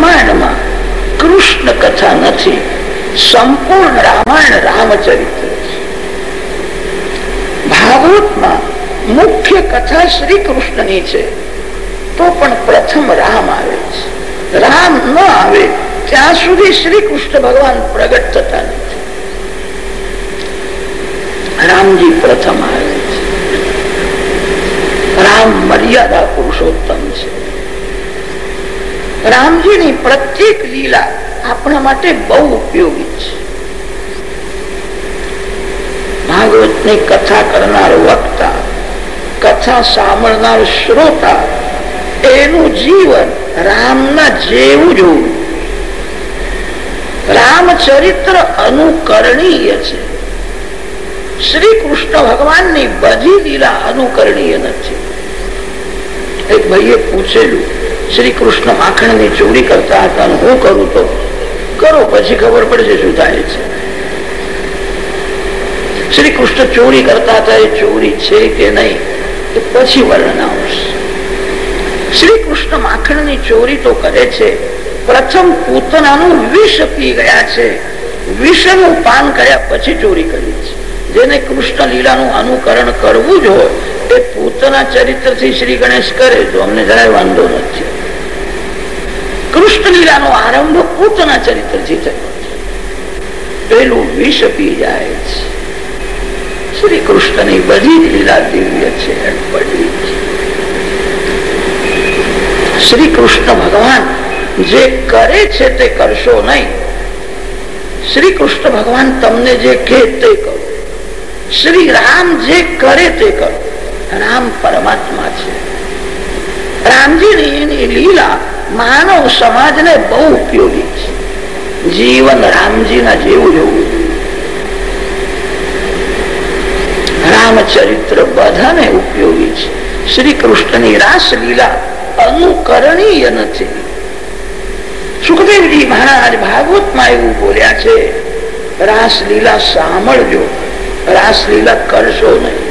રામાયણમાં કૃષ્ણ કથા નથી, સંપૂર્ણ રામાયણ રામચરિત્ર ભાગવતમાં મુખ્ય કથા શ્રી કૃષ્ણની છે, તો પણ પ્રથમ રામ આવે છે. રામ ન આવે, ત્યાં સુધી શ્રી કૃષ્ણ ભગવાન પ્રગટ થતા નથી. રામજી પ્રથમ આવે છે. રામ મર્યાદા પુરુષોત્તમ રામજીની પ્રત્યેક લીલા આપણા માટે બહુ ઉપયોગી છે. ભાગવતની કથા કરનાર વક્તા, કથા સાંભળનાર શ્રોતા, એનું જીવન રામના જેવું જ રામચરિત્ર અનુકરણીય છે. શ્રી કૃષ્ણ ભગવાનની બધી લીલા અનુકરણીય નથી. એક ભાઈએ પૂછેલું શ્રી કૃષ્ણ માખણની ચોરી કરતા હતા હું કરું તો કરો, પછી ખબર પડશે શું થાય છે. શ્રી કૃષ્ણ ચોરી કરતા હતા, એ ચોરી છે કે નહીં, એ પછી વર્ણન આવશે. શ્રી કૃષ્ણ માખણની ચોરી તો કરે છે, પ્રથમ પૂતનાનું વિષ પી ગયા છે. વિષનું પાન કર્યા પછી ચોરી કરી છે. જેને કૃષ્ણ લીલાનું અનુકરણ કરવું જ હોય, એ પૂતના ચરિત્રથી શ્રી ગણેશ કરે, તો અમને જરાય વાંધો નથી. કૃષ્ણ લીલાનો આરંભ પોતાના ચરિત્રથી થયો પેલું વિષ પી જાય શ્રી કૃષ્ણની બધી લીલા દિવ્ય છે શ્રી કૃષ્ણ ભગવાન જે કરે છે તે કરશો નહીં. શ્રી કૃષ્ણ ભગવાન તમને જે કહે તે કરો. શ્રી રામ જે કરે તે કરો. રામ પરમાત્મા છે. રામજીની લીલા માનવ સમાજને બહુ ઉપયોગી છે. જીવન રામજીના જેવું જોવું રામચરિત્ર બધાને ઉપયોગી છે. શ્રી કૃષ્ણની રાસલીલા અનુકરણીય નથી. સુખદેવજી મહારાજ ભાગવતમાં એવું બોલ્યા છે, રાસલીલા સાંભળજો, રાસલીલા કરશો નહીં.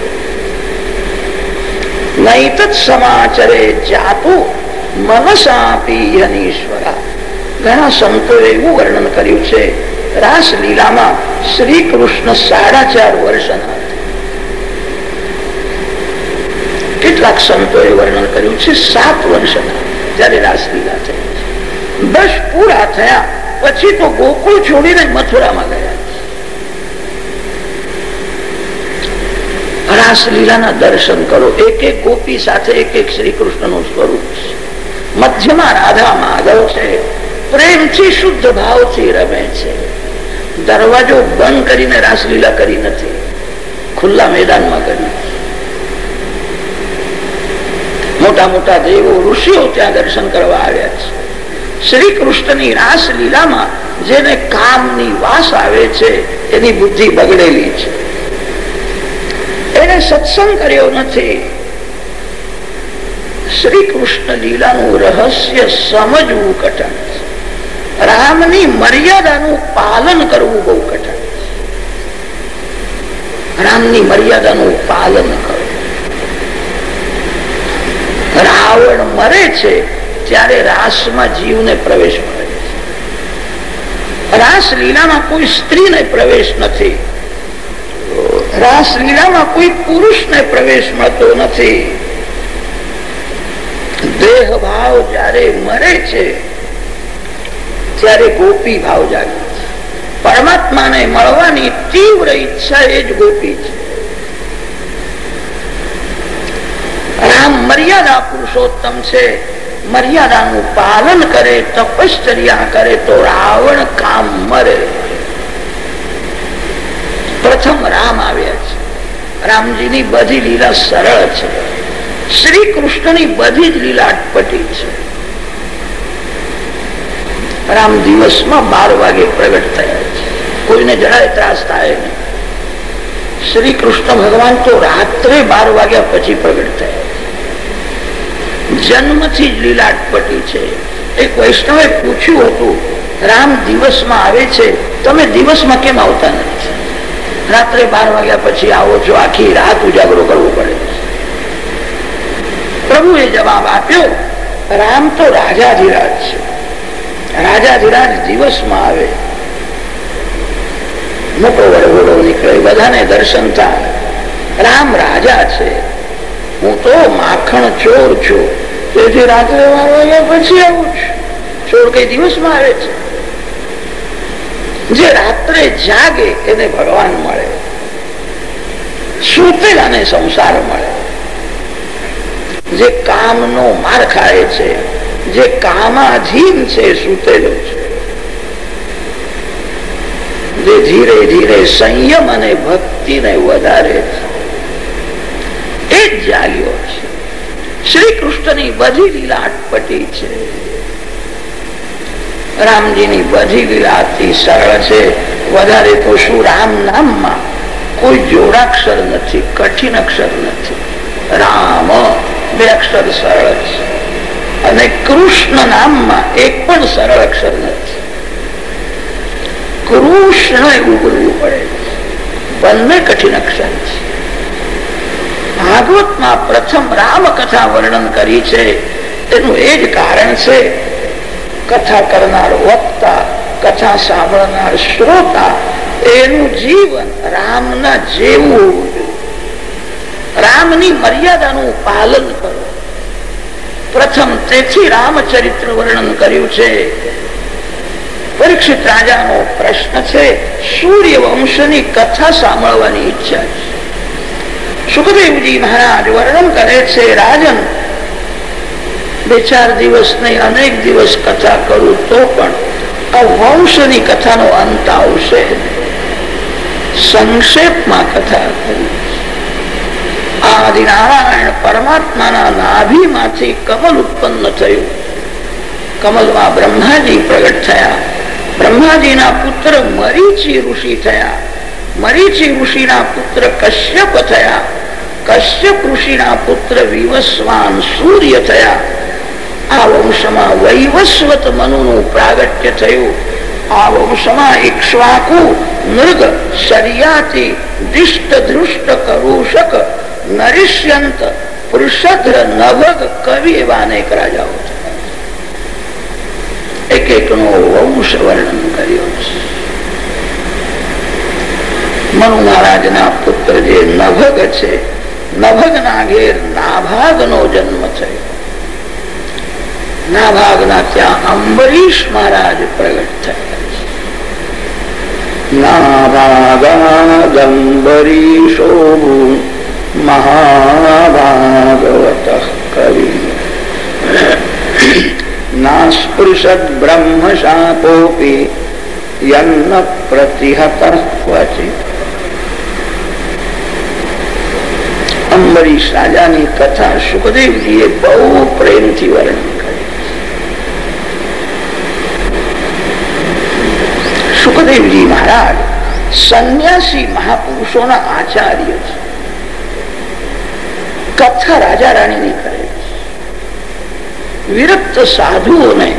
નહીં સમાચરે જાતો મનસાપી ઘણા સંતોએ એવું વર્ણન કર્યું છે, રાસલીલામાં શ્રી કૃષ્ણ સાડા ચાર વર્ષના કેટલાક સંતોએ વર્ણન કર્યું છે, સાત વર્ષના જયારે રાસલીલા થઈ દસ પૂરા થયા, પછી તો ગોકુળ છોડીને મથુરામાં ગયા રાસલીલાના દર્શન કરો, એક એક ગોપી સાથે એક એક શ્રી કૃષ્ણનું સ્વરૂપ છે. મધ્યમાં રાધા માધવ છે. પ્રેમથી શુદ્ધ ભાવથી રમે છે. દરવાજો બંધ કરીને રાસલીલા કરી નથી. ખુલ્લા મેદાનમાં કરી મોટા મોટા દેવો ઋષિઓ ત્યાં દર્શન કરવા આવ્યા છે. શ્રી કૃષ્ણની રાસલીલામાં જેને કામની વાસ આવે છે, એની બુદ્ધિ બગડેલી છે. એને સત્સંગ કર્યો નથી. શ્રી કૃષ્ણ લીલાનું રહસ્ય સમજવું કઠણ રામની મર્યાદાનું પાલન કરવું બહુ કઠણ. રામની મર્યાદાનું પાલન કરવું રાવણ મરે છે ત્યારે રાસમાં જીવને પ્રવેશ મળે છે. રાસ લીલામાં કોઈ સ્ત્રીને પ્રવેશ નથી. રાસલીલામાં કોઈ પુરુષને પ્રવેશ મળતો નથી. દેહ ભાવ જયારે મરે છે, ત્યારે ગોપી ભાવ જાગે છે. પરમાત્માને મળવાની તીવ્ર ઈચ્છા એ જ ગોપી છે. રામ મર્યાદા પુરુષોત્તમ છે, મર્યાદાનું પાલન કરે, તપશ્ચર્યા કરે તો રાવણ કામ મરે. પ્રથમ રામ આવ્યા છે. રામજીની બધી લીલા સરળ છે. શ્રી કૃષ્ણની બધી જ લીલા અટપટી છે. રામ દિવસમાં બાર વાગે પ્રગટ થયા છે. કોઈને જરાય ત્રાસ થાય નહીં. શ્રી કૃષ્ણ ભગવાન તો રાત્રે બાર વાગ્યા પછી પ્રગટ થયા જન્મથી જ લીલા અટપટી છે. એક વૈષ્ણવે પૂછ્યું હતું, રામ દિવસમાં આવે છે? તમે દિવસમાં કેમ આવતા નથી? રાત્રે બાર વાગ્યા પછી આવો છો, આખી રાત ઉજાગરો કરવો પડે. પ્રભુએ જવાબ આપ્યો, રામ તો રાજાધિરાજ છે. રાજાધિરાજ દિવસમાં આવે. મોટો વડવડો નીકળે, બધાને દર્શન થાય. રામ રાજા છે. હું તો માખણ ચોર છું. તેથી રાત્રે વાગ્યા પછી આવું છું. ચોર કઈ દિવસમાં આવે છે? જે રાત્રે જાગે એને ભગવાન મળે. સુતેલાને સંસાર મળે? જે કામનો માર ખાય છે, જે કામાધીન છે સુતેલો છે. જે ધીરે ધીરે સંયમ અને ભક્તિને વધારે છે. એ જ જાગ્યો છે. શ્રી કૃષ્ણની બધી લીલા અટપટી છે. રામજીની બધી લીલા સરળ છે. વધારે તો શું રામ નામમાં કોઈ જોડાક્ષર નથી, કઠિન અક્ષર નથી. રામ બે અક્ષર સરળ છે. અને કૃષ્ણ નામમાં એક પણ સરળ અક્ષર નથી. કૃષ્ણ એવું પડે બંને કઠિન અક્ષર છે. ભાગવતમાં પ્રથમ રામ કથા વર્ણન કરી છે. એનું એ જ કારણ છે, કથા કરનાર વક્તા, કથા સાંભળનાર શ્રોતા, એનું જીવન રામના જેવું રામની મર્યાદાનું પાલન કરો. પ્રથમ તેથી રામચરિત્ર વર્ણન કર્યું છે. પરીક્ષિત રાજાનો પ્રશ્ન છે સૂર્ય વંશની કથા સાંભળવાની ઈચ્છા છે. સુખદેવજી મહારાજ વર્ણન કરે છે, રાજન, બે ચાર દિવસ નહીં, અનેક દિવસ કથા કરું તો પણ આ વંશની કથાનો અંત આવશે સંક્ષેપમાં કથા કરી. આદિ નારાયણ પરમાત્માના નાભીમાંથી કમલ ઉત્પન્ન થયું. કમલમાં બ્રહ્માજી પ્રગટ થયા. બ્રહ્માજીના પુત્ર મરીચી ઋષિ થયા. મરીચી ઋષિના પુત્ર કશ્યપ થયા. કશ્યપ ઋષિના પુત્ર વિવસ્વાન સૂર્ય થયા. આ વંશમાં વૈવસ્વત મનુનું પ્રાગટ્ય થયું. આ વંશમાં ઇક્ષ્વાકુ મૃગ શરિયાતિ દિષ્ટ દૃષ્ટ કરુષક નરિષ્યંત પુરુષદ્ર નભગ કવિ એવા અનેક રાજાઓ એક એક નો વંશ વર્ણન કર્યો છે. મનુ મહારાજ ના પુત્ર જે નભગ છે નભગ ના ઘેર નાભાગ નો જન્મ થયો. નાભાગ ના ત્યાં અંબરીશ મહારાજ પ્રગટ થયા નાભાગાદંબરીશો મહાભાગવત કવિ નાસ્પૃશદ બ્રહ્મ શાપોપી યન્ન પ્રતિહત ક્વચિત અંબરીશ રાજાની કથા સુખદેવજીએ બહુ પ્રેમથી વર્ણન કરી સુખદેવજી મહારાજ સંન્યાસી મહાપુરુષોના આચાર્ય છે કથા રાજા રાણીની કરે. વિરક્ત સાધુઓને,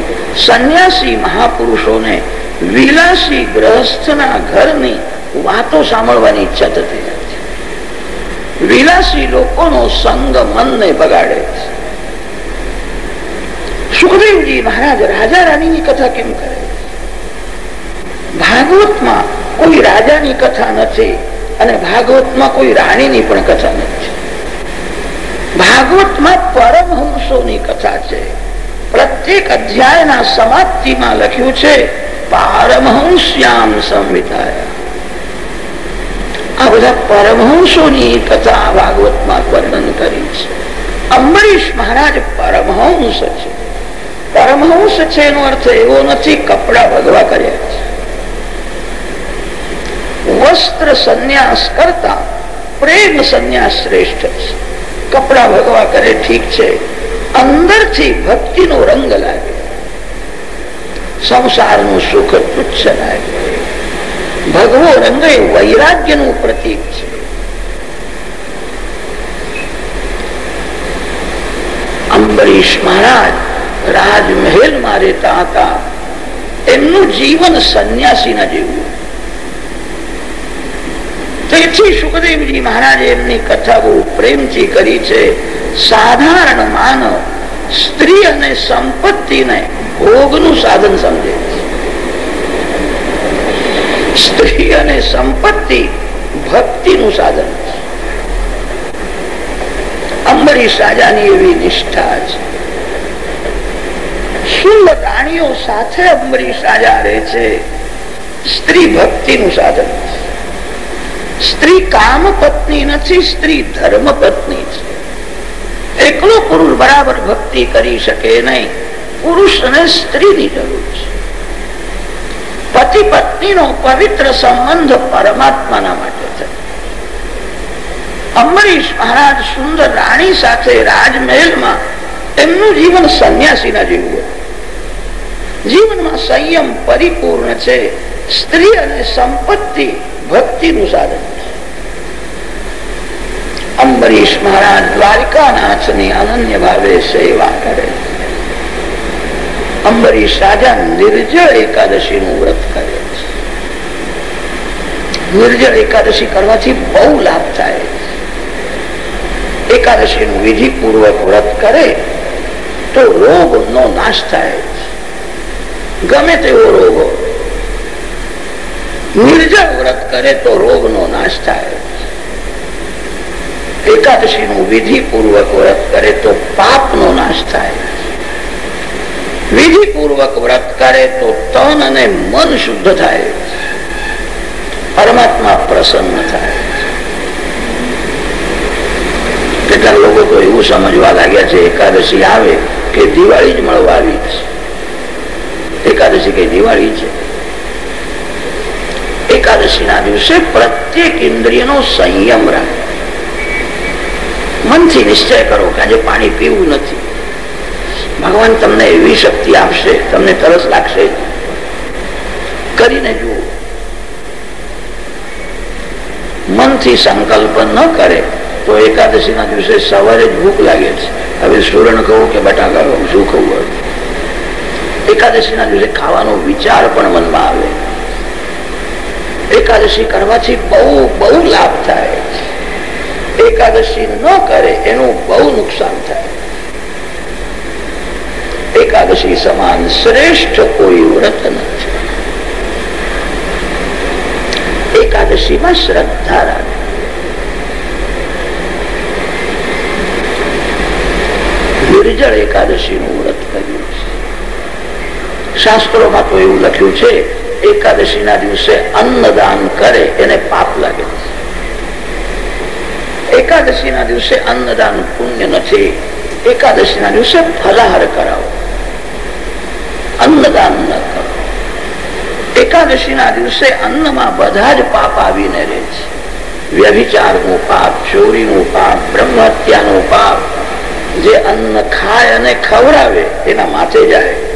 સંન્યાસી મહાપુરુષોને, વિલાસી ગ્રહસ્થના ઘરની વાતો સાંભળવાની ઈચ્છા થતી વિલાસી લોકોનો સંગ મનને બગાડે છે. સુખદેવજી મહારાજ રાજા રાણીની કથા કેમ કરે? ભાગવતમાં કોઈ રાજાની કથા નથી અને ભાગવતમાં કોઈ રાણીની પણ કથા નથી. ભાગવતમાં પરમહંસોની કથા છે. પ્રત્યેક અધ્યાયના સમાપ્તિમાં લખ્યું છે, પારમહંસ્યામ સંહિતાયા આ બધા પરમહંસોની કથા ભાગવતમાં વર્ણન કરી છે. અંબરીશ મહારાજ પરમહંસ છે. પરમહંસ છે એનો અર્થ એવો નથી, કપડા ભગવા કર્યા છે. વસ્ત્ર સંન્યાસ કરતા પ્રેમ સંન્યાસ શ્રેષ્ઠ છે. કપડા ભગવા કરે, ઠીક છે. અંદરથી ભક્તિનો રંગ લાગે. સંસારનું સુખ તુચ્છ લાગે. ભગવો રંગ એ વૈરાગ્યનું પ્રતીક છે. અંબરીશ મહારાજ રાજમહેલમાં રહેતા હતા એમનું જીવન સંન્યાસી ના જેવું. તેથી સુખદેવજી મહારાજે એમની કથા બહુ પ્રેમથી કરી છે, સાધારણ માનવ સ્ત્રી અને સંપત્તિને ભોગનું સાધન સમજે. સ્ત્રી અને સંપત્તિ ભક્તિનું સાધન. અંબરીશ રાજાની એવી નિષ્ઠા છે. સુંદર રાણીઓ સાથે અંબરીશ રાજા રહે છે. સ્ત્રી ભક્તિનું સાધન સ્ત્રી કામ પત્ની નથી, સ્ત્રી ધર્મ પત્ની છે. એકલો પુરુષ બરાબર ભક્તિ કરી શકે નહીં. પુરુષ અને સ્ત્રીની જરૂર છે. પતિ પત્નીનો પવિત્ર સંબંધ પરમાત્માના માટે છે. અંબરીશ મહારાજ સુંદર રાણી સાથે રાજમહેલમાં એમનું જીવન સંન્યાસીના જેવું જીવનમાં સંયમ પરિપૂર્ણ છે. સ્ત્રી અને સંપત્તિ ભક્તિનું સાધન અંબરીશ મહારાજ દ્વારિકાનાથની અનન્ય ભાવે સેવા કરે. અંબરીશ રાજા નિર્જળ એકાદશી નું વ્રત કરે નિર્જળ એકાદશી કરવાથી બહુ લાભ થાય એકાદશી નું વિધિ પૂર્વક વ્રત કરે તો રોગ નો નાશ થાય ગમે તેવો રોગ નિર્જળ વ્રત કરે તો રોગ નો નાશ થાય. એકાદશી નું વિધિ પૂર્વક વ્રત કરે તો પાપ નો નાશ થાય. વિધિ પૂર્વક વ્રત કરે તો તન અને મન શુદ્ધ થાય. પરમાત્મા પ્રસન્ન થાય. કેટલાક લોકો તો એવું સમજવા લાગ્યા છે, એકાદશી આવે કે દિવાળી જ મળવા આવી છે. એકાદશી કઈ દિવાળી છે? એકાદશી ના દિવસે પ્રત્યેક ઇન્દ્રિયનો સંયમ રાખે. મનથી નિશ્ચય કરો કે આજે પાણી પીવું નથી. ભગવાન તમને એવી શક્તિ આપશે, તમને તરસ લાગશે. કરીને જુઓ. મનથી સંકલ્પ ન કરે તો એકાદશી ના દિવસે સવારે જ ભૂખ લાગે છે. હવે સુરણ કહું કે બટાકા કહું શું કહું એકાદશી ના દિવસે ખાવાનો વિચાર પણ મનમાં આવે. એકાદશી કરવાથી બહુ બહુ લાભ થાય. એકાદશી ન કરે, એનું બહુ નુકસાન થાય. એકાદશી સમાન શ્રેષ્ઠ કોઈ વ્રત નથી. એકાદશીમાં શ્રદ્ધા રાખે. નિર્જળ એકાદશી નું વ્રત કર્યું છે. શાસ્ત્રોમાં તો એવું લખ્યું છે એકાદશી ના દિવસે અન્નદાન કરે, એને પાપ લાગે. એકાદશી ના દિવસે અન્નદાન પુણ્ય નથી. એકાદશી ના દિવસે ફલાહાર કરાવો. અન્નદાન ન કરો. એકાદશી ના દિવસે અન્નમાં બધા જ પાપ આવીને રહે છે. વ્યભિચારનું પાપ ચોરી નું પાપ બ્રહ્મ હત્યા નું પાપ, જે અન્ન ખાય અને ખવડાવે, એના માથે જાય.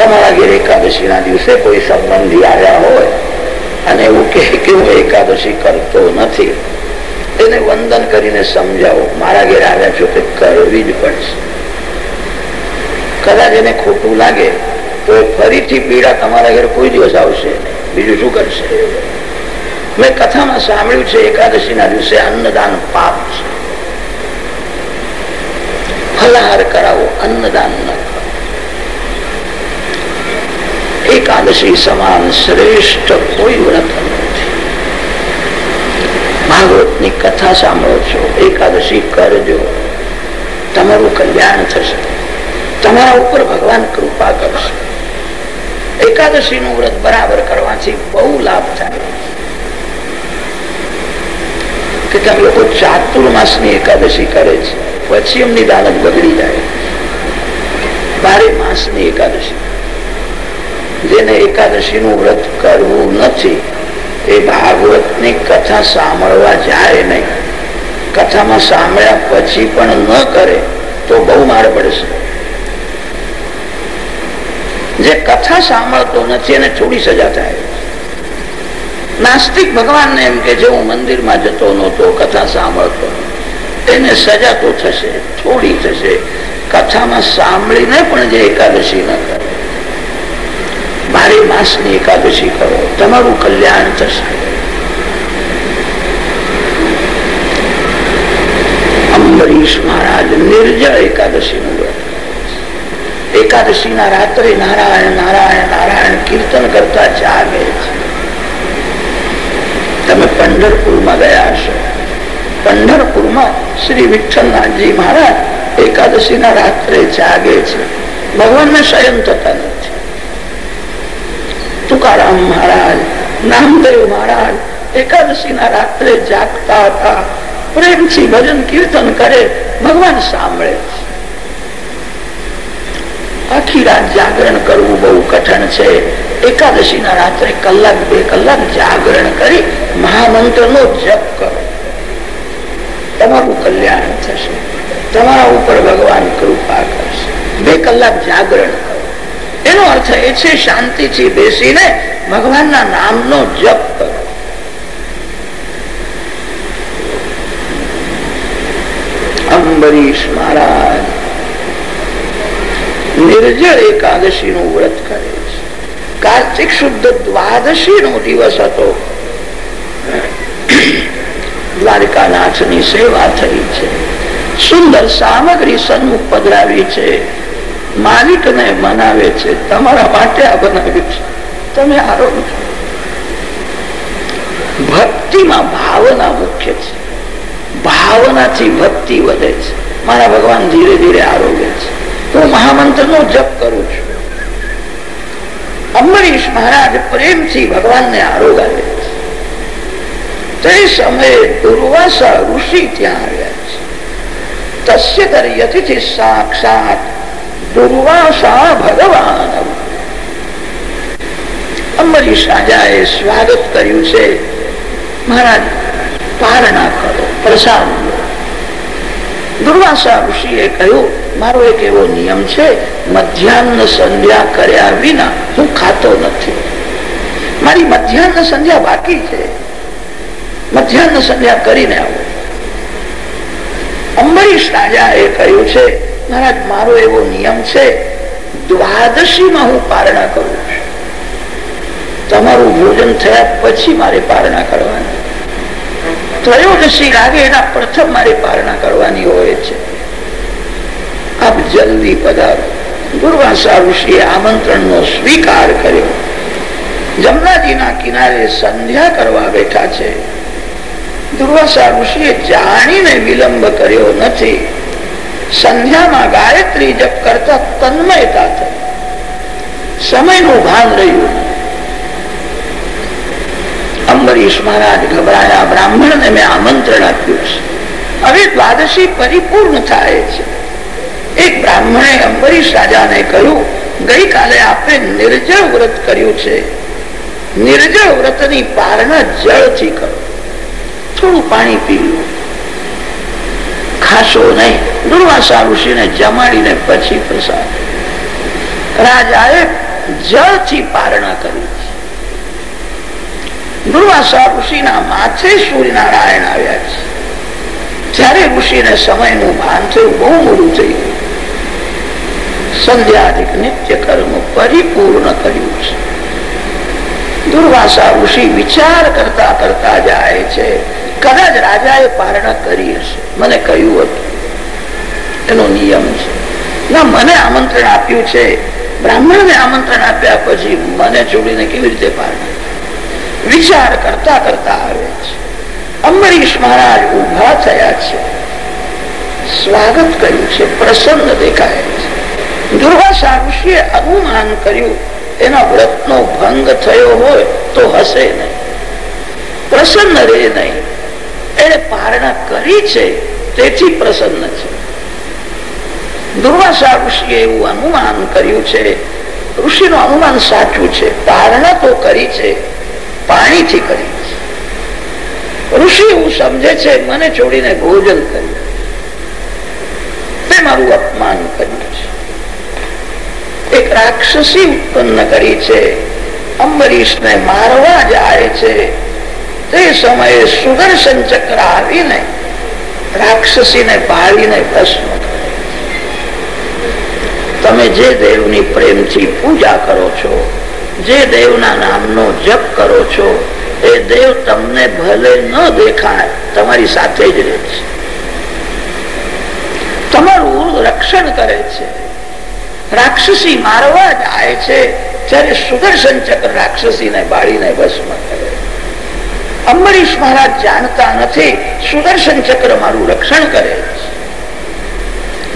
તમારા એકાદશી ના દિવસે કોઈ સંબંધી આવ્યા હોય અને એવું કે હું એકાદશી કરતો નથી એને વંદન કરીને સમજાવો, મારા ઘેર આવ્યા છો કે કરવી જ પડશે. કદાચ એને ખોટું લાગે તો ફરીથી પીડા તમારા ઘેર કોઈ દિવસ આવશે બીજું શું કરશે? મેં કથામાં સાંભળ્યું છે એકાદશી ના દિવસે અન્નદાન પાપ છે. ફલાહાર કરાવો, અન્નદાન ન એકાદશી સમાન શ્રેષ્ઠ કોઈ વ્રત ભાગવતની કથા સાંભળો છો એકાદશી કરજો તમારું કલ્યાણ થશે તમારા ઉપર ભગવાન કૃપા કરશે એકાદશી નું વ્રત બરાબર કરવાથી બહુ લાભ થાય। લોકો ચાતુર્માસની એકાદશી કરે છે, પછી એમની દાનત બગડી જાય। બારે માસની એકાદશી જેને એકાદશી નું વ્રત કરવું નથી, એ ભાગવતની કથા સાંભળવા જાય નહીં. કથામાં સાંભળ્યા પછી પણ ન કરે તો બહુ માર પડશે. જે કથા સાંભળતો નથી એને થોડી સજા થાય. નાસ્તિક ભગવાન ને એમ કે, જે હું મંદિરમાં જતો નહોતો, કથા સાંભળતો એને સજા તો થશે, થોડી થશે. કથામાં સાંભળીને પણ જે એકાદશી ન કરે. બારે માસની એકાદશી કરો. તમારું કલ્યાણ થશે. અંબરીશ મહારાજ નિર્જળ એકાદશી નું એકાદશી ના રાત્રે નારાયણ નારાયણ નારાયણ કીર્તન કરતા જાગે છે. તમે પંઢરપુરમાં ગયા હશો. પંઢરપુરમાં શ્રી વિઠ્ઠલનાથજી મહારાજ એકાદશી ના રાત્રે જાગે છે. ભગવાનને શયન થતા નથી. તુકારામ મહારાજ, નામદેવ મહારાજ એકાદશી ના રાત્રે જાગતા હતા. પ્રેમથી ભજન કીર્તન કરે, ભગવાન સાંભળે. આખી રાત જાગરણ કરવું બહુ કઠણ છે. એકાદશી ના રાત્રે કલાક, બે કલાક જાગરણ કરી મહામંત્ર નો જપ કરો. તમારું કલ્યાણ થશે. તમારા ઉપર ભગવાન કૃપા કરશે. બે કલાક જાગરણ એનો અર્થ એ છે શાંતિથી બેસીને ભગવાનના નામનો જપ કરો. અંબરીશ મહારાજ, નિર્જળ એકાદશી નું વ્રત કરે છે. કાર્તિક શુદ્ધ દ્વાદશી નો દિવસ હતો. દ્વારકાનાથની સેવા થઈ છે. સુંદર સામગ્રી સન્મુખ પધરાવી છે. માલિક ને મનાવે છે, તમારા માટે આ બનાવ્યું છે. તમે આરોગ્ય ભક્તિમાં ભાવના મુખ્ય છે. ભાવનાથી ભક્તિ વધે છે. મારા ભગવાન ધીરે ધીરે આરોગ્ય છે. હું મહામંત્ર નો જપ કરું છું. અંબરીશ મહારાજ પ્રેમથી ભગવાનને આરોગાવે તે સમયે દુર્વાસા ઋષિ ત્યાં આવ્યા છે. તસ્ય કરી સાક્ષાત દુર્વાસા ભગવાન. અંબરીશ રાજાએ સ્વાગત કર્યું છે. મહારાજ, પારણા કરો, પ્રસાદ દુર્વાસા ઋષિએ કહ્યું, મારો એક એવો નિયમ છે, મધ્યાહન સંધ્યા કર્યા વિના હું ખાતો નથી. મારી મધ્યાહન સંધ્યા બાકી છે. મધ્યાહન સંધ્યા કરીને આવો. અંબરીશ રાજાએ કહ્યું છે મહારાજ, મારો એવો નિયમ છે, દ્વાદશીમાં હું પારણા કરું તમારું ભોજન થયા પછી મારે પારણા કરવાની. ત્રયોદશી લાગે એના પ્રથમ મારે પારણા કરવાની હોય છે. આપ જલ્દી પધારો. દુર્વાસા ઋષિએ આમંત્રણ નો સ્વીકાર કર્યો. જમનાજીના કિનારે સંધ્યા કરવા બેઠા છે. દુર્વાસા ઋષિએ જાણીને વિલંબ કર્યો નથી. સંધ્યામાં ગાયત્રી જપ કરતા તન્મયતા થઈ સમયનું ભાન રહ્યું. અંબરીશ મહારાજ ગભરાયા, બ્રાહ્મણને મેં આમંત્રણ આપ્યું છે. હવે દ્વાદશી પરિપૂર્ણ થાય છે. એક બ્રાહ્મણે અંબરીશ રાજાને કહ્યું, ગઈકાલે આપણે નિર્જળ વ્રત કર્યું છે. નિર્જળ વ્રતની પારણા જળથી કરો. થોડું પાણી પીવું ખાશો નહીં. દુર્વાસા ઋષિને જમાડીને પછી પ્રસાદ. રાજાએ જળથી પારણા કરી. દુર્વાસા ઋષિના માથે સૂર્યનારાયણ આવ્યા છે. ત્યારે ઋષિને સમયનું ભાન થયું, બહુ મોડું થઈ ગયું સંધ્યાધિક નિત્ય કર્મ પરિપૂર્ણ કર્યું છે. દુર્વાસા ઋષિ વિચાર કરતા કરતા જાય છે કદાચ રાજાએ પારણા કરી હશે. મને કહ્યું હતું. એનો નિયમ છે. ના, મને આમંત્રણ આપ્યું છે. બ્રાહ્મણને આમંત્રણ આપ્યા પછી મને છોડીને કેવી રીતે પારણા વિચાર કરતા કરતા આવે છે. અંબરીશ મહારાજ ઊભા થયા છે. સ્વાગત કર્યું છે. પ્રસન્ન દેખાય છે. દુર્વાસા ઋષિએ અનુમાન કર્યું, એના વ્રતનો ભંગ થયો હોય તો હશે નહીં. પ્રસન્ન રહે નહીં. એને પારણા કરી છે, તેથી પ્રસન્ન છે. દુર્વાસા ઋષિએ એવું અનુમાન કર્યું છે, ઋષિનું અનુમાન સાચું છે, પારણા તો કરી છે, પાણીથી કરી છે. ઋષિ એવું સમજે છે, મને છોડીને ભોજન કર્યું. તે મારું અપમાન કર્યું છે. એક રાક્ષસી ઉત્પન્ન કરી છે અંબરીશ ને મારવા જાય છે તે સમયે સુદર્શન ચક્ર આવીને રાક્ષસીને ભાળીને ભસ્મ તમે જે દેવની પ્રેમથી પૂજા કરો છો, જે દેવના નામનો જપ કરો છો, એ દેવ તમને ભલે ન દેખાય, તમારી સાથે જ રહે છે. તમારું રક્ષણ કરે છે. રાક્ષસી મારવા જાય છે, ત્યારે સુદર્શન ચક્ર રાક્ષસીને બાળીને ભસ્મ કરે. અંબરીશ મહારાજ જાણતા નથી, સુદર્શન ચક્ર મારું રક્ષણ કરે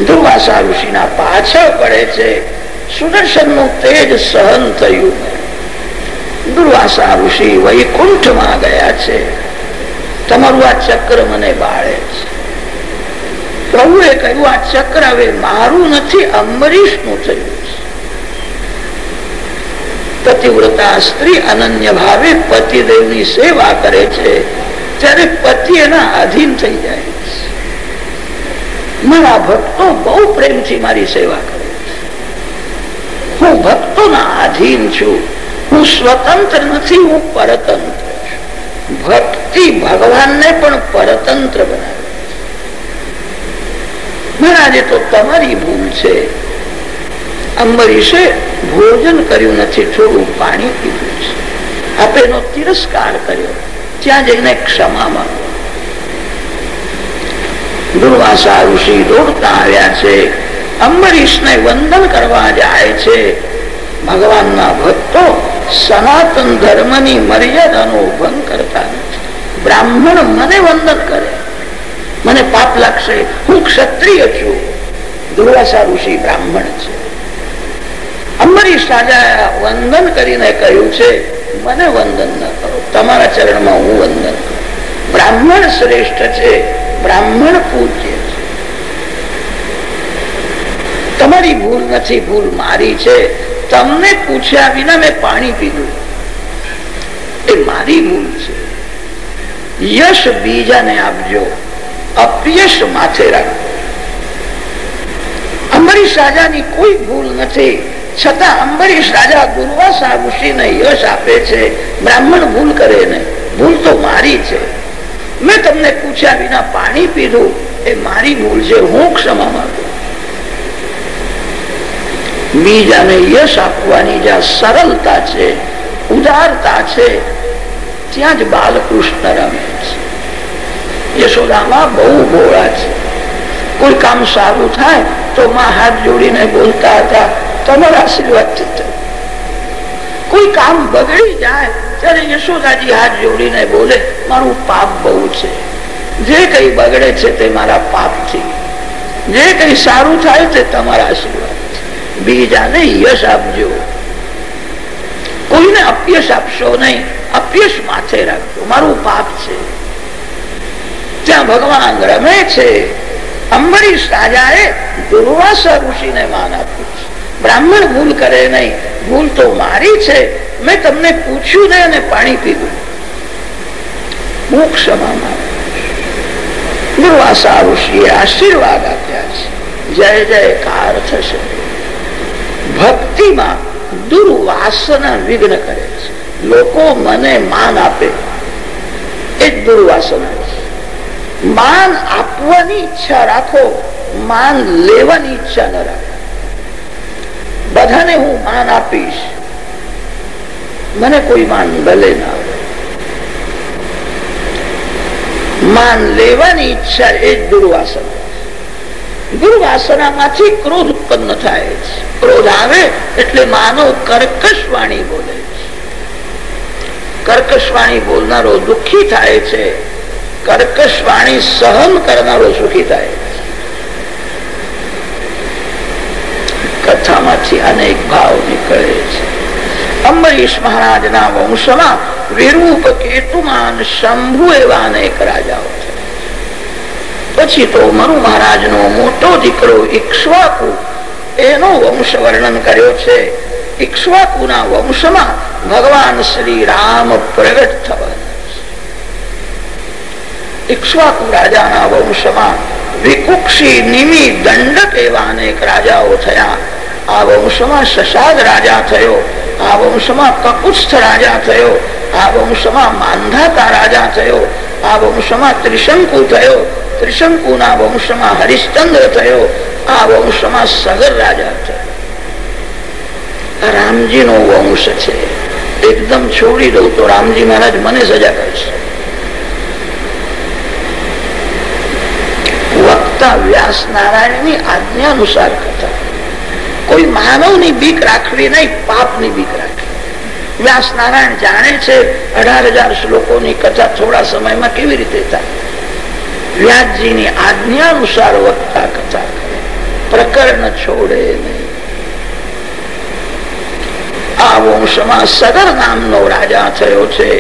દુર્વાસા ઋષિના પાછળ પડે છે. સુદર્શનનું તેજ સહન થયું. દુર્વાસા ઋષિ વૈકુંઠમાં ગયા છે. તમારું આ ચક્ર મને બાળે છે. પ્રભુએ કહ્યું, આ ચક્ર હવે મારું નથી અંબરીશનું થયું. પતિવ્રતા સ્ત્રી અનન્ય ભાવે પતિદેવની સેવા કરે છે. ત્યારે પતિ એના આધીન થઈ જાય. મારા ભક્તો બહુ પ્રેમથી મારી સેવા કરે હું ભક્તોના આધીન છું. હું સ્વતંત્ર નથી, હું પરતંત્ર ભક્તિ ભગવાનને પણ પરતંત્ર બનાવે મહારાજે, તો તમારી ભૂલ છે. અંબરીશે ભોજન કર્યું નથી, થોડું પાણી પીધું છે. આપે એનો તિરસ્કાર કર્યો. ત્યાં જઈને ક્ષમા માંગો. દુર્વાસા ઋષિ દોડતા આવ્યા છે. અંબરીશ ને વંદન કરવા જાય છે. ભગવાનના ભક્તો સનાતન ધર્મની મર્યાદાનો ભંગ કરતા નથી. બ્રાહ્મણ મને વંદન કરે. મને પાપ લાગશે. હું ક્ષત્રિય છું. દુર્વાસા ઋષિ બ્રાહ્મણ છે. અંબરીશ રાજા વંદન કરીને કહ્યું છે, મને વંદન ન કરો. તમારા ચરણમાં હું વંદન કરું. બ્રાહ્મણ શ્રેષ્ઠ છે, બ્રાહ્મણ પૂજ્ય તમારી ભૂલ નથી, ભૂલ મારી છે. તમને પૂછ્યા વિના મેં પાણી પીધું. એ મારી ભૂલ છે. યશ બીજાને આપજો, અપયશ માથે રાખજો. અંબરીશ રાજાની કોઈ ભૂલ નથી. છતાં અંબરીશ રાજા દુર્વાસા ઋષિને યશ આપે છે. બ્રાહ્મણ ભૂલ કરે ને ભૂલ તો મારી છે. મેં તમને પૂછ્યા વિના પાણી પીધું. એ મારી ભૂલ છે. હું ક્ષમા માંગુ. બીજાને યશ આપવાની જ્યાં સરળતા છે, ઉદારતા છે, ત્યાં જ બાલકૃષ્ણ રમે છે. યશોદામાં બહુ ભોળા છે. કોઈ કામ સારું થાય તો માં હાથ જોડીને બોલતા હતા તમારા આશીર્વાદ કોઈ કામ બગડી જાય, ત્યારે યશોદાજી હાથ જોડીને બોલે, મારું પાપ બહુ છે. જે કઈ બગડે છે તે મારા પાપથી. જે કઈ સારું થાય તે તમારા આશીર્વાદ બીજાને યશ આપજો. કોઈને અપયશ આપશો નહીં, અપયશ માથે રાખજો. મારું પાપ છે. ત્યાં ભગવાન રમે છે, અંબરીશ રાજાએ દુર્વાસા ઋષિને માન આપ્યું છે. બ્રાહ્મણ ભૂલ કરે નહીં. ભૂલ તો મારી છે. મેં તમને પૂછ્યું ને અને પાણી પીધું. હું ક્ષમા દુર્વાસા ઋષિએ આશીર્વાદ આપ્યા છે. જય જયકાર થશે. ભક્તિમાં દુર્વાસના વિઘ્ન કરે છે. લોકો મને માન આપે. એ દુર્વાસના છે. માન આપવાની ઈચ્છા રાખો. માન લેવાની ઈચ્છા ન રાખો. બધાને હું માન આપીશ. મને કોઈ માન ભલે ના માન લેવાની ઈચ્છા એ જ દુર્વાસના દુર્વાસનામાંથી ક્રોધ ઉત્પન્ન થાય છે. ક્રોધ આવે એટલે માનવ કર્કશ વાણી બોલે છે. કર્કશ બોલનારો દુઃખી થાય છે. કર્કશ વાણી સહન કરનારો સુખી થાય કથામાંથી અનેક ભાવ નીકળે છે. અંબરીશ મહારાજના વંશમાં વિરૂપ કેતુમાન શંભુ એવા અનેક રાજાઓ છે. પછી તો મરુ મહારાજ નો મોટો દીકરો ઈક્ષ્વાકુ, એનો વંશ વર્ણન કર્યો છે. ઈક્ષ્વાકુ ના વંશમાં ભગવાન શ્રી રામ પ્રગટ થવાના ઈક્ષ્વાકુ રાજાના વંશમાં વિકુક્ષી નિમિ દંડક એવા અનેક રાજાઓ થયા. આ વંશમાં શશાદ રાજા થયો. આ વંશમાં કકુત્સ્થ રાજા થયો. આ વંશમાં માંધાતા રાજા થયો. આ વંશમાં ત્રિશંકુ થયો. ત્રિશંકુના વંશમાં હરિશ્ચંદ્ર થયો. આ વંશમાં સગર રાજા થયો. રામજી નો વંશ છે. એકદમ છોડી દઉં તો રામજી મહારાજ મને સજા કરશે. વક્તા વ્યાસ નારાયણની આજ્ઞા અનુસાર કથા કોઈ માનવની બીક રાખવી નહીં, પાપની બીક રાખવી. વ્યાસ નારાયણ જાણે છે અઢાર હજાર શ્લોકોની કથા થોડા સમયમાં કેવી રીતે થાય. વ્યાસજીની આજ્ઞા અનુસાર વક્તા કથા કરે. પ્રકરણ છોડે નહીં. આ વંશમાં સગર નામનો રાજા થયો છે.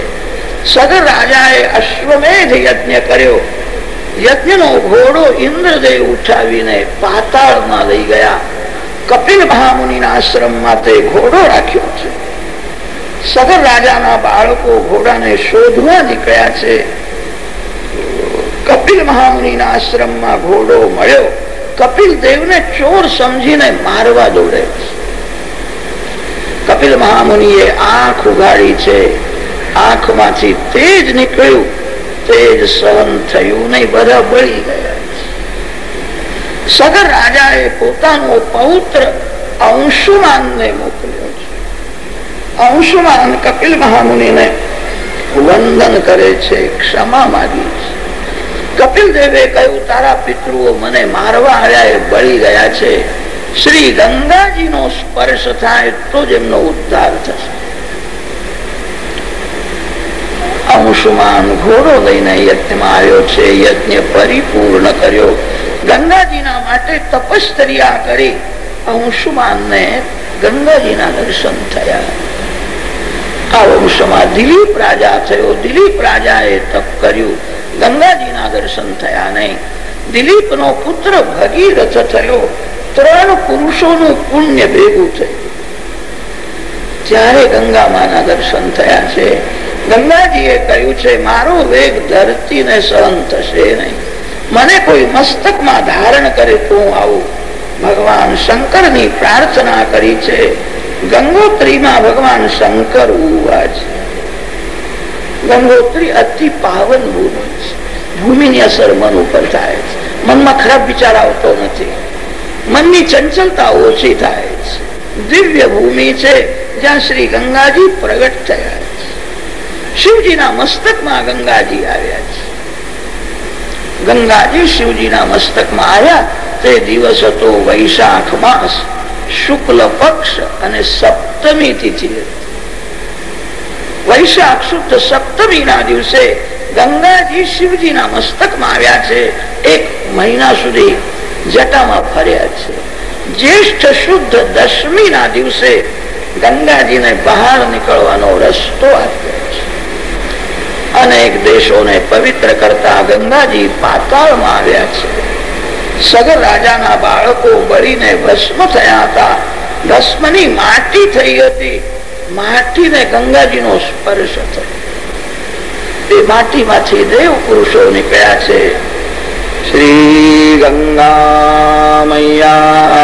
સગર રાજાએ અશ્વમેધ યજ્ઞ કર્યો. યજ્ઞનો ઘોડો ઇન્દ્રદેવ ઉઠાવીને પાતાળમાં લઈ ગયા. કપિલ મહામુનિના આશ્રમમાં તે ઘોડો રાખ્યો છે. સગર રાજાના બાળકો ઘોડાને શોધવા નીકળ્યા છે. કપિલ મહામુનિના આશ્રમમાં ઘોડો મળ્યો. કપિલ દેવને ચોર સમજીને મારવા દોડે કપિલ મહામુનિએ આંખ ઉગાડી છે. આંખમાંથી તેજ નીકળ્યું. તેજ સહન થયું નહીં, બધા બળી ગયા. સગર રાજાએ પોતાનો પૌત્ર અંશુમાનને મોકલ્યો છે. અંશુમાન કપિલ મહામુનિને વંદન કરે છે, ક્ષમા માગી છે. કપિલ દેવે કહ્યું, તારા પિતૃઓ મને મારવા આવ્યા એ બળી ગયા છે. શ્રી ગંગાજી નો સ્પર્શ થાય તો જ એમનો ઉદ્ધાર થશે. અંશુમાન ઘોડો લઈને યજ્ઞમાં આવ્યો છે. યજ્ઞ પરિપૂર્ણ કર્યો. ગંગાજીના માટે તપશ્ચર્યા કરી અંશુમાનને ગંગાજીના દર્શન થયા. થયો. દિલીપ રાજાએ તપ નો પુણ્ય ભેગું થયું. ત્યારે ગંગામાના દર્શન થયા છે. ગંગાજીએ કહ્યું છે, મારો વેગ ધરતીને સહન થશે નહીં. મને કોઈ મસ્તકમાં ધારણ કરે તો આવું. ભગવાન શંકરની પ્રાર્થના કરી છે, ગંગોત્રીમાં ભગવાન શંકર ઉવા છે. ગંગોત્રી અતિ પાવન ભૂમિ છે. ભૂમિની અસર મન ઉપર થાય છે. મનમાં ખરાબ વિચાર આવતો નથી. મનની ચંચલતા ઓછી થાય છે. દિવ્ય ભૂમિ છે જ્યાં શ્રી ગંગાજી પ્રગટ થયા શિવજીના મસ્તકમાં ગંગાજી આવ્યા છે. ગંગાજી શિવજીના મસ્તકમાં આવ્યા, તે દિવસ હતો વૈશાખ માસ. શુક્લ પક્ષ અને સપ્તમી તિથિ વૈશાખ શુદ્ધ સપ્તમી ના દિવસે ગંગાજી શિવજીના મસ્તકમાં આવ્યા છે એક મહિના સુધી જટામાં ફર્યા છે. જ્યેષ્ઠ શુદ્ધ દશમી ના દિવસે ગંગાજીને બહાર નીકળવાનો રસ્તો આપ્યો. અનેક દેશોને પવિત્ર કરતા ગંગાજી પાતાળમાં આવ્યા છે. સગર રાજાના બાળકો બળીને ભસ્મ થયા હતા. ભસ્મની માટી થઈ હતી. માટીને ગંગાજીનો સ્પર્શ થયો. એ માટીમાંથી દેવ પુરુષો નીકળ્યા છે. શ્રી ગંગા મૈયા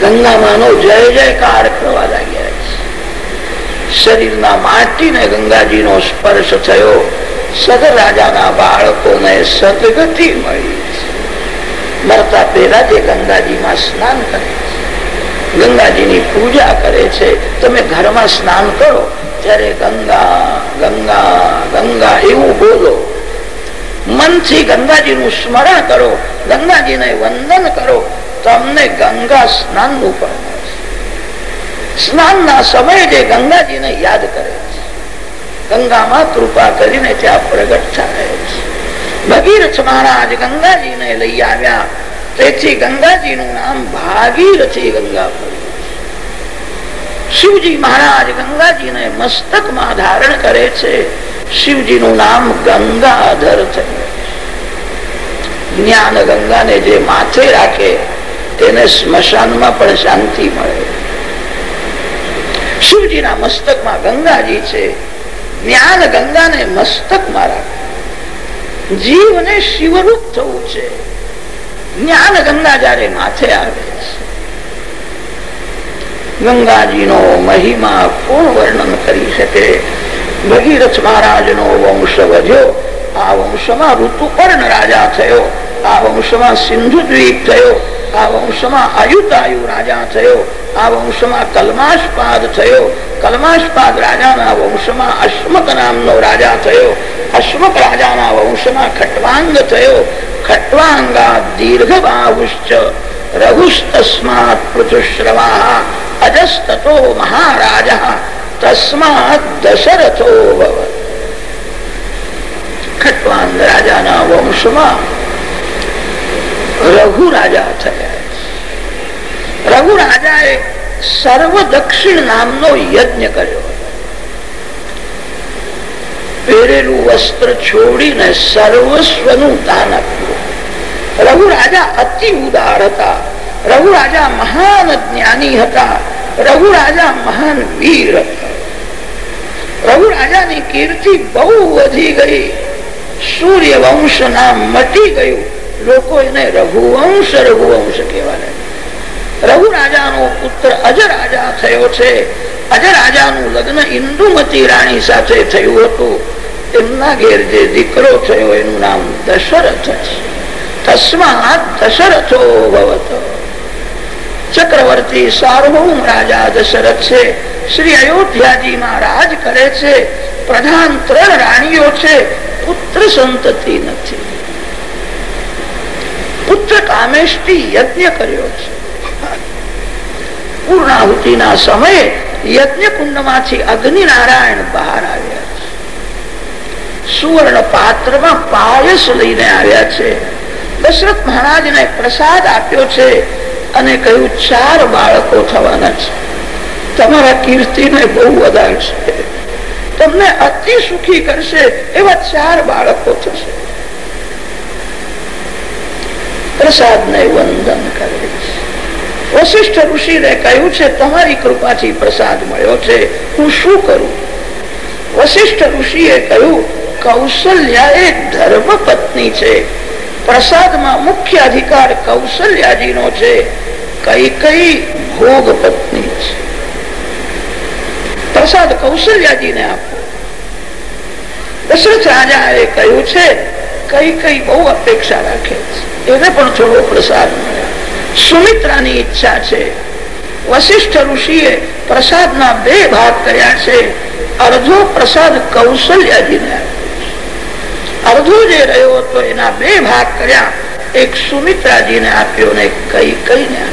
ગંગામાનો જય જયકાર કરવા શરીરના માટીને ગંગાજીનો સ્પર્શ થયો. સદ રાજાના બાળકોને સદગતિ મળી. મરતા પહેલા જે ગંગાજીમાં સ્નાન કરે ગંગાજીની પૂજા કરે છે. તમે ઘરમાં સ્નાન કરો. ત્યારે ગંગા ગંગા ગંગા એવું બોલો, મનથી ગંગાજીનું સ્મરણ કરો, ગંગાજીને વંદન કરો તમને ગંગા સ્નાનનું પણ સ્નાનના સમયે જે ગંગાજીને યાદ કરે છે. ગંગામાં કૃપા કરીને ત્યાં પ્રગટ થાય છે. ભગીરથ મહારાજ ગંગાજીને લઈ આવ્યા. તેથી ગંગાજીનું નામ ભાગીરથી ગંગા શિવજી મહારાજ ગંગાજીને મસ્તકમાં ધારણ કરે છે. શિવજીનું નામ ગંગાધર થયું જ્ઞાન ગંગાને જે માથે રાખે, તેને સ્મશાનમાં પણ શાંતિ મળે શિવજીના મસ્તકમાં ગંગાજી છે. જ્ઞાન ગંગાને મસ્તકમાં રાખે. જીવને શિવરૂપ થવું છે. જ્ઞાન ગંગા જયારે માથે આવે છે. ગંગાજીનો મહિમા કોણ વર્ણન કરી શકે? ભગીરથ મહારાજ નો વંશ વધ્યો. આ વંશમાં ઋતુપર્ણ રાજા થયો. આ વંશમાં સિંધુ દ્વીપ થયો. આ વંશમાં આયુતાયુ રાજા થયો. આ વંશમાં કલમાશપાદ થયો. કલમાશપાદ રાજાના વંશમાં અશ્મક નામનો રાજા થયો. અશ્મક રાજાના વંશમાં ખટવાંગ થયો. ખટવાંગા દીર્ઘ બાહુશ્ચ રઘુસ્તસ્માત પૃથુશ્રવા અજસ્તતો મહારાજ તસ્માત દશરથો ભવ. ખટવાંગ રાજાના વંશમાં રઘુ રાજા થયા. રઘુ રાજાએ સર્વ દક્ષિણ નામનો યજ્ઞ કર્યો. પહેરેલું વસ્ત્ર છોડીને સર્વસ્વનું દાન આપ્યું. રઘુ રાજા અતિ ઉદાર હતા. રઘુ રાજા મહાન જ્ઞાની હતા. રઘુ રાજા મહાન વીર હતા. રઘુ રાજાની કીર્તિ બહુ વધી ગઈ. સૂર્ય વંશ નામ મટી ગયું. લોકો એને રઘુવંશ રઘુવંશ કહેવા રઘુ રાજાનો પુત્ર અજ રાજા થયો છે. અજ રાજાનું લગ્ન ઇન્દુમતી રાણી સાથે થયું હતું. એમના ઘેર જે દીકરો થયો એનું નામ દશરથ છે. તસ્માત રાજા દશરથ છે. શ્રી અયોધ્યાજીમાં રાજ કરે છે. પ્રધાન ત્રણ રાણીઓ છે. પુત્ર સંતતિ નથી. પુત્ર કામેષ્ટિ યજ્ઞ કર્યો છે. પૂર્ણાહુતિના સમયે યજ્ઞ કુંડમાંથી અગ્નિ નારાયણ બહાર આવ્યા છે. સુવર્ણ પાત્રમાં પાયસ લઈને આવ્યા છે. દશરથ મહારાજને પ્રસાદ આપ્યો છે અને કહ્યું, ચાર બાળકો થવાના છે. તમારા કીર્તિને બહુ વધારશે તમને અતિ સુખી કરશે એવા ચાર બાળકો થશે. પ્રસાદ ને વંદન કરે છે. વશિષ્ઠ ઋષિને કહ્યું છે, તમારી કૃપાથી પ્રસાદ મળ્યો છે. હું શું કરું? વશિષ્ઠ ઋષિએ કહ્યું, કૌશલ્યા એ ધર્મ પત્ની છે. પ્રસાદમાં મુખ્ય અધિકાર કૌશલ્યાજી નો છે. કઈ કઈ ભોગ પત્ની છે. પ્રસાદ કૌશલ્યાજીને આપો. દશરથ રાજાએ કહ્યું છે કઈ કઈ બહુ અપેક્ષા રાખે છે. એને પણ થોડો પ્રસાદ મળ્યો સુમિત્રાની ઈચ્છા છે. વશિષ્ઠ ઋષિએ પ્રસાદના બે ભાગ કર્યા છે. અર્ધો પ્રસાદ કૌશલ્યાજીને. અર્ધો જે રહ્યો હતો એના બે ભાગ કર્યા. એક સુમિત્રાજીને આપ્યો ને કઈ કઈને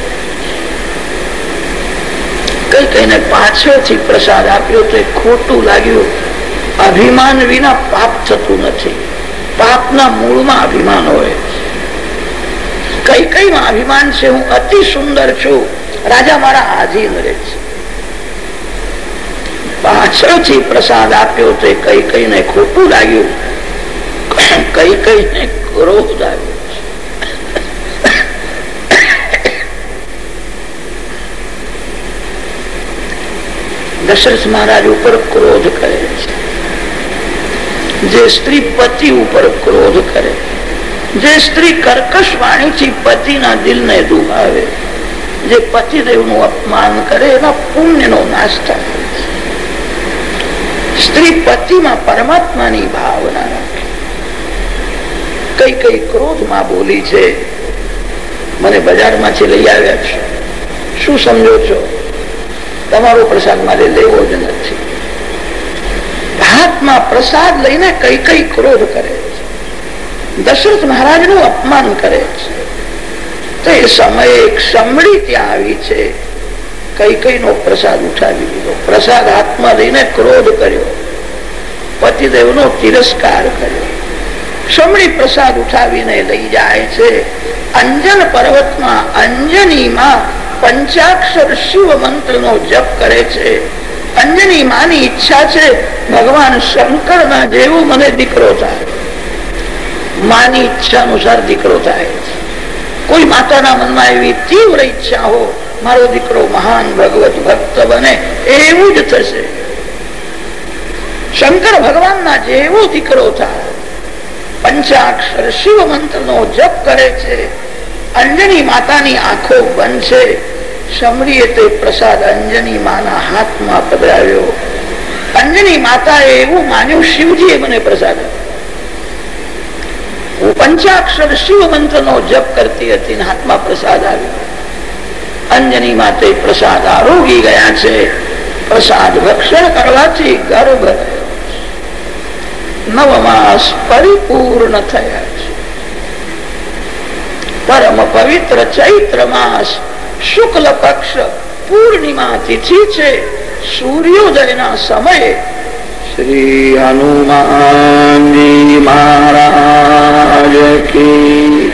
કઈ કઈને પાછળથી પ્રસાદ આપ્યો તો ખોટું લાગ્યું. અભિમાન વિના પાપ થતું નથી. પાપના મૂળમાં અભિમાન હોય. કઈ કઈ માં અભિમાન છે? હું અતિ સુંદર છું. રાજા મારા આધીન રહે છે. પાછળથી પ્રસાદ આપ્યો તો કઈ કઈ ને ખોટું લાગ્યું. કઈ કઈ ને ક્રોધ આવ્યો. દશરથ મહારાજ ઉપર ક્રોધ કરે છે. જે સ્ત્રી પતિ ઉપર ક્રોધ કરે જે સ્ત્રી કર્કશ વાણીથી પતિના દિલને દુભાવે જે પતિદેવનું અપમાન કરે, એના પુણ્યનો નાશ થાય. સ્ત્રી પતિમાં પરમાત્માની ભાવના કઈ કઈ ક્રોધમાં બોલી છે, મને બજારમાંથી લઈ આવ્યા છે. શું સમજો છો? તમારો પ્રસાદ મારે લેવો જ નથી. હાથમાં પ્રસાદ લઈને કઈ કઈ ક્રોધ કરે. દશરથ મહારાજનું અપમાન કરે છે. તો એ સમયે એક સમડી ત્યાં આવી છે. કઈ કઈ નો પ્રસાદ ઉઠાવી દીધો પ્રસાદ હાથમાં લઈને ક્રોધ કર્યો. પતિદેવ નો તિરસ્કાર કર્યો. સમડી પ્રસાદ ઉઠાવીને લઈ જાય છે. અંજન પર્વતમાં, અંજનીમાં પંચાક્ષર શિવ મંત્ર નો જપ કરે છે. અંજની માની ઈચ્છા છે, ભગવાન શંકર ના જેવું મને દીકરો થાય માની ઈચ્છા અનુસાર દીકરો થાય. કોઈ માતાના મનમાં એવી તીવ્ર ઈચ્છા હો, મારો દીકરો મહાન ભગવત ભક્ત બને, એવું જ થશે. શંકર ભગવાનના જેવો દીકરો થાય, પંચાક્ષર શિવ મંત્ર નો જપ કરે છે, અંજની માતાની આંખો બનશે, સમરીએ તે પ્રસાદ અંજની માના હાથમાં પધરાવ્યો. અંજની માતાએ એવું માન્યું, શિવજીએ મને પ્રસાદ પંચાક્ષર શિવ મંત્ર નો જપ કરતી હતી હાથમાં પ્રસાદ આવ્યો. અંજની માતે પ્રસાદ આરોગી ગયા છે. પ્રસાદ ભક્ષણ કરવાથી ગર્ભ નવ માસ પરિપૂર્ણ થયા છે. પરમ પવિત્ર ચૈત્ર માસ શુક્લ પક્ષ પૂર્ણિમા તિથિ છે. સૂર્યોદયના સમયે શ્રી હનુમાનજી મહારાજ કી